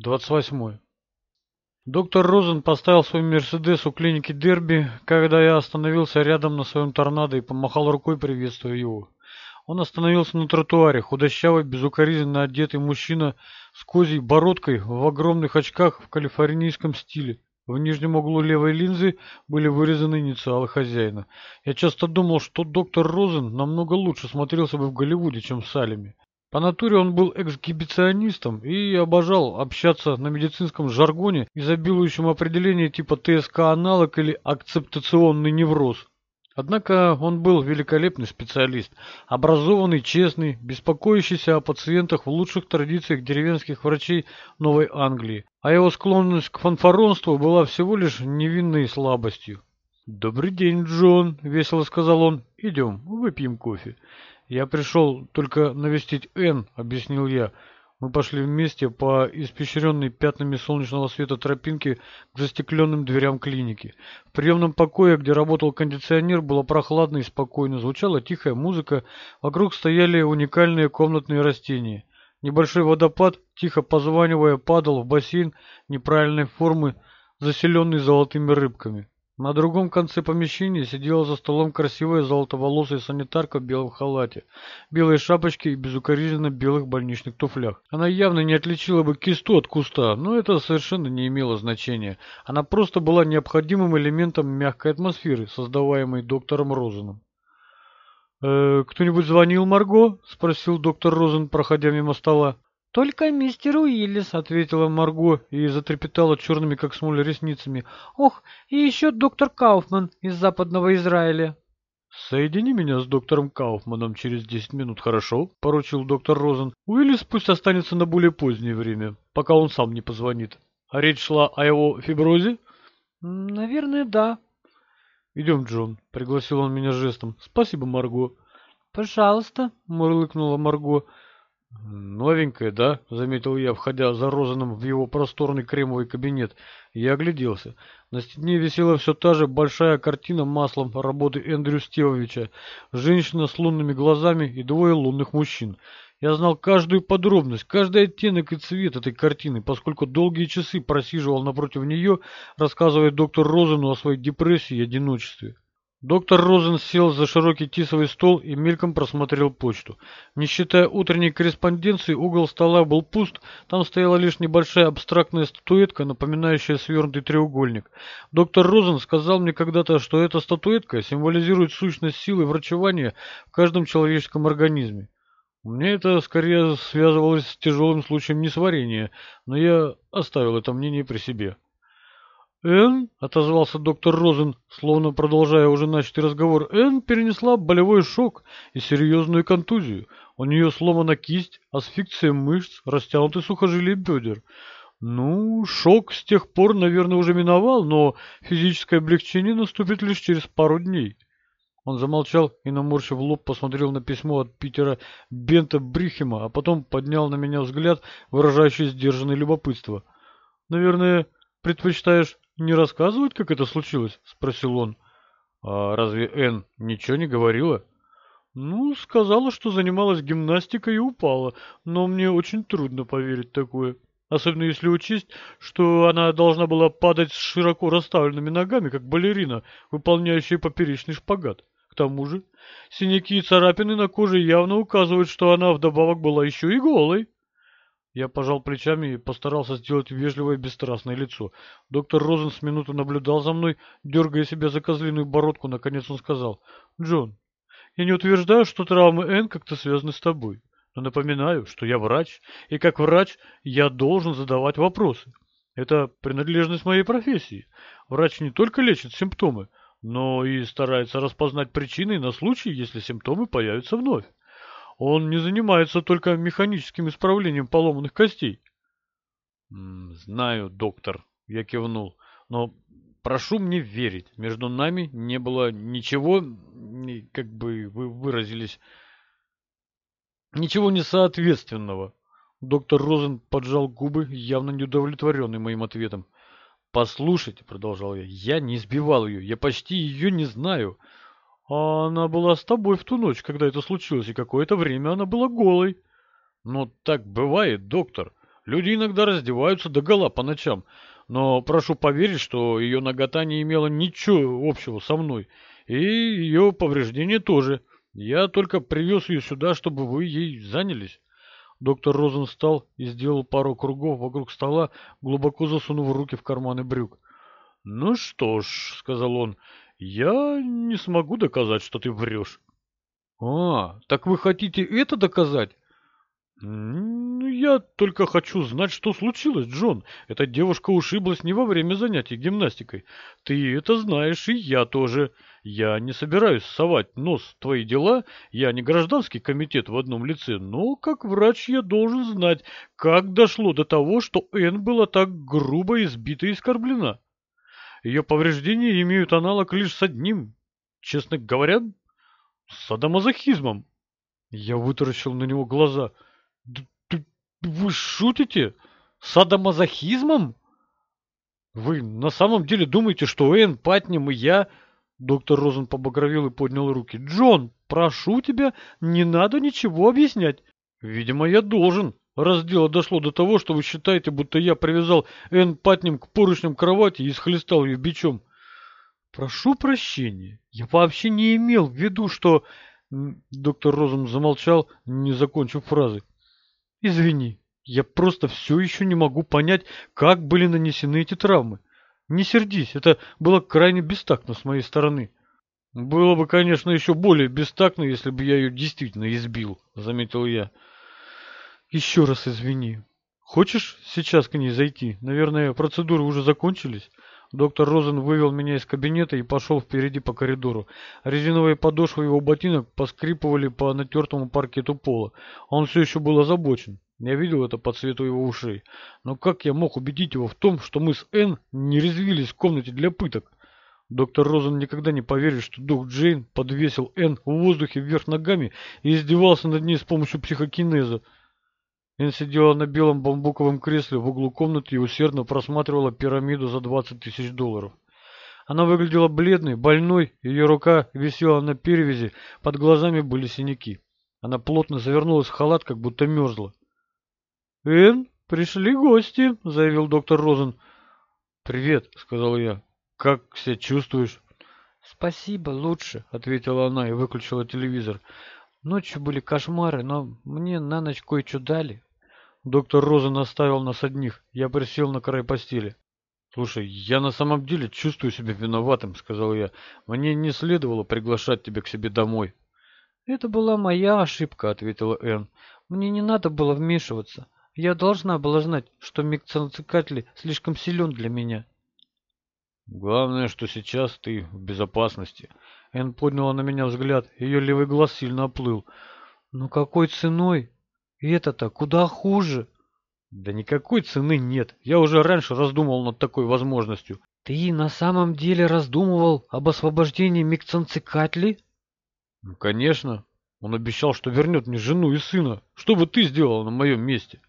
28. Доктор Розен поставил свой Мерседес у клиники Дерби, когда я остановился рядом на своем торнадо и помахал рукой, приветствуя его. Он остановился на тротуаре, худощавый, безукоризненно одетый мужчина с козьей бородкой в огромных очках в калифорнийском стиле. В нижнем углу левой линзы были вырезаны инициалы хозяина. Я часто думал, что доктор Розен намного лучше смотрелся бы в Голливуде, чем в Салеме. По натуре он был эксгибиционистом и обожал общаться на медицинском жаргоне, изобилующем определение типа ТСК-аналог или акцептационный невроз. Однако он был великолепный специалист, образованный, честный, беспокоящийся о пациентах в лучших традициях деревенских врачей Новой Англии, а его склонность к фанфаронству была всего лишь невинной слабостью. «Добрый день, Джон», — весело сказал он. «Идем, выпьем кофе». «Я пришел только навестить Энн», — объяснил я. Мы пошли вместе по испещренной пятнами солнечного света тропинке к застекленным дверям клиники. В приемном покое, где работал кондиционер, было прохладно и спокойно, звучала тихая музыка, вокруг стояли уникальные комнатные растения. Небольшой водопад, тихо позванивая, падал в бассейн неправильной формы, заселенный золотыми рыбками. На другом конце помещения сидела за столом красивая золотоволосая санитарка в белом халате, белой шапочке и безукоризненно белых больничных туфлях. Она явно не отличила бы кисту от куста, но это совершенно не имело значения. Она просто была необходимым элементом мягкой атмосферы, создаваемой доктором Розеном. «Э, «Кто-нибудь звонил, Марго?» — спросил доктор Розен, проходя мимо стола. «Только мистер Уиллис», — ответила Марго и затрепетала черными, как смоль, ресницами. «Ох, и еще доктор Кауфман из Западного Израиля». «Соедини меня с доктором Кауфманом через десять минут, хорошо?» — поручил доктор Розен. «Уиллис пусть останется на более позднее время, пока он сам не позвонит. А речь шла о его фиброзе?» «Наверное, да». «Идем, Джон», — пригласил он меня жестом. «Спасибо, Марго». «Пожалуйста», — мурлыкнула Марго. «Новенькая, да?» — заметил я, входя за Розаном в его просторный кремовый кабинет. Я огляделся. На стене висела все та же большая картина маслом работы Эндрю Стевовича. Женщина с лунными глазами и двое лунных мужчин. Я знал каждую подробность, каждый оттенок и цвет этой картины, поскольку долгие часы просиживал напротив нее, рассказывая доктору Розену о своей депрессии и одиночестве. Доктор Розен сел за широкий тисовый стол и мельком просмотрел почту. Не считая утренней корреспонденции, угол стола был пуст, там стояла лишь небольшая абстрактная статуэтка, напоминающая свернутый треугольник. Доктор Розен сказал мне когда-то, что эта статуэтка символизирует сущность силы врачевания в каждом человеческом организме. Мне это скорее связывалось с тяжелым случаем несварения, но я оставил это мнение при себе. «Энн», — отозвался доктор Розен, словно продолжая уже начатый разговор, «Энн перенесла болевой шок и серьезную контузию. У нее сломана кисть, асфиксия мышц, растянуты сухожилия бедер. Ну, шок с тех пор, наверное, уже миновал, но физическое облегчение наступит лишь через пару дней». Он замолчал и, наморщив лоб, посмотрел на письмо от Питера Бента Брихема, а потом поднял на меня взгляд, выражающий сдержанное любопытство. «Наверное, предпочитаешь не рассказывать, как это случилось?» — спросил он. «А разве Энн ничего не говорила?» «Ну, сказала, что занималась гимнастикой и упала, но мне очень трудно поверить такое. Особенно если учесть, что она должна была падать с широко расставленными ногами, как балерина, выполняющая поперечный шпагат. К тому же, синяки и царапины на коже явно указывают, что она вдобавок была еще и голой». Я пожал плечами и постарался сделать вежливое бесстрастное лицо. Доктор Розен с минуту наблюдал за мной, дергая себя за козлиную бородку. Наконец он сказал, «Джон, я не утверждаю, что травмы Н как-то связаны с тобой, но напоминаю, что я врач, и как врач я должен задавать вопросы. Это принадлежность моей профессии. Врач не только лечит симптомы, но и старается распознать причины на случай, если симптомы появятся вновь. Он не занимается только механическим исправлением поломанных костей. «Знаю, доктор», — я кивнул, — «но прошу мне верить, между нами не было ничего, как бы вы выразились, ничего несоответственного». Доктор Розен поджал губы, явно неудовлетворенный моим ответом. «Послушайте», — продолжал я, — «я не избивал ее, я почти ее не знаю. А она была с тобой в ту ночь, когда это случилось, и какое-то время она была голой. Ну, так бывает, доктор. Люди иногда раздеваются догола по ночам, но прошу поверить, что ее нагота не имела ничего общего со мной, и ее повреждения тоже. Я только привез ее сюда, чтобы вы ей занялись. Доктор Розен встал и сделал пару кругов вокруг стола, глубоко засунув руки в карманы брюк. «Ну что ж», — сказал он, — «я не смогу доказать, что ты врешь». «А, так вы хотите это доказать?» «Ну, я только хочу знать, что случилось, Джон. Эта девушка ушиблась не во время занятий гимнастикой. Ты это знаешь, и я тоже. Я не собираюсь совать нос в твои дела, я не гражданский комитет в одном лице, но как врач я должен знать, как дошло до того, что Энн была так грубо избита и оскорблена. Ее повреждения имеют аналог лишь с одним, честно говоря, с садомазохизмом. Я вытаращил на него глаза — вы шутите? Садомазохизмом? Вы на самом деле думаете, что Энн, Патнем и я... Доктор Розен побагровел и поднял руки. «Джон, прошу тебя, не надо ничего объяснять. Видимо, я должен, раз дело дошло до того, что вы считаете, будто я привязал Энн Патнем к поручням кровати и схлестал ее бичом. Прошу прощения, я вообще не имел в виду, что...» Доктор Розен замолчал, не закончив фразы. Извини, я просто все еще не могу понять, как были нанесены эти травмы. Не сердись, это было крайне бестактно с моей стороны. Было бы, конечно, еще более бестактно, если бы я ее действительно избил, заметил я. Еще раз извини. Хочешь сейчас к ней зайти? Наверное, процедуры уже закончились? Доктор Розен вывел меня из кабинета и пошел впереди по коридору. Резиновые подошвы его ботинок поскрипывали по натертому паркету пола. Он все еще был озабочен. Я видел это по цвету его ушей. Но как я мог убедить его в том, что мы с Энн не резвились в комнате для пыток? Доктор Розен никогда не поверит, что дух Джейн подвесил Энн в воздухе вверх ногами и издевался над ней с помощью психокинеза. Энн сидела на белом бамбуковом кресле в углу комнаты и усердно просматривала пирамиду за 20 тысяч долларов. Она выглядела бледной, больной, ее рука висела на перевязи, под глазами были синяки. Она плотно завернулась в халат, как будто мерзла. «Энн, пришли гости», — заявил доктор Розен. «Привет», — сказал я. «Как себя чувствуешь?» «Спасибо, лучше», — ответила она и выключила телевизор. «Ночью были кошмары, но мне на ночь кое-что дали. Доктор Роза наставил нас одних. Я присел на край постели. «Слушай, я на самом деле чувствую себя виноватым», — сказал я. «Мне не следовало приглашать тебя к себе домой». «Это была моя ошибка», — ответила Энн. «Мне не надо было вмешиваться. Я должна была знать, что Микцанцикатли слишком силен для меня». «Главное, что сейчас ты в безопасности». Энн подняла на меня взгляд. Ее левый глаз сильно оплыл. «Но какой ценой?» Это-то куда хуже. Да никакой цены нет. Я уже раньше раздумывал над такой возможностью. Ты на самом деле раздумывал об освобождении Микцанцикатли? Ну, конечно. Он обещал, что вернет мне жену и сына. Что бы ты сделал на моем месте?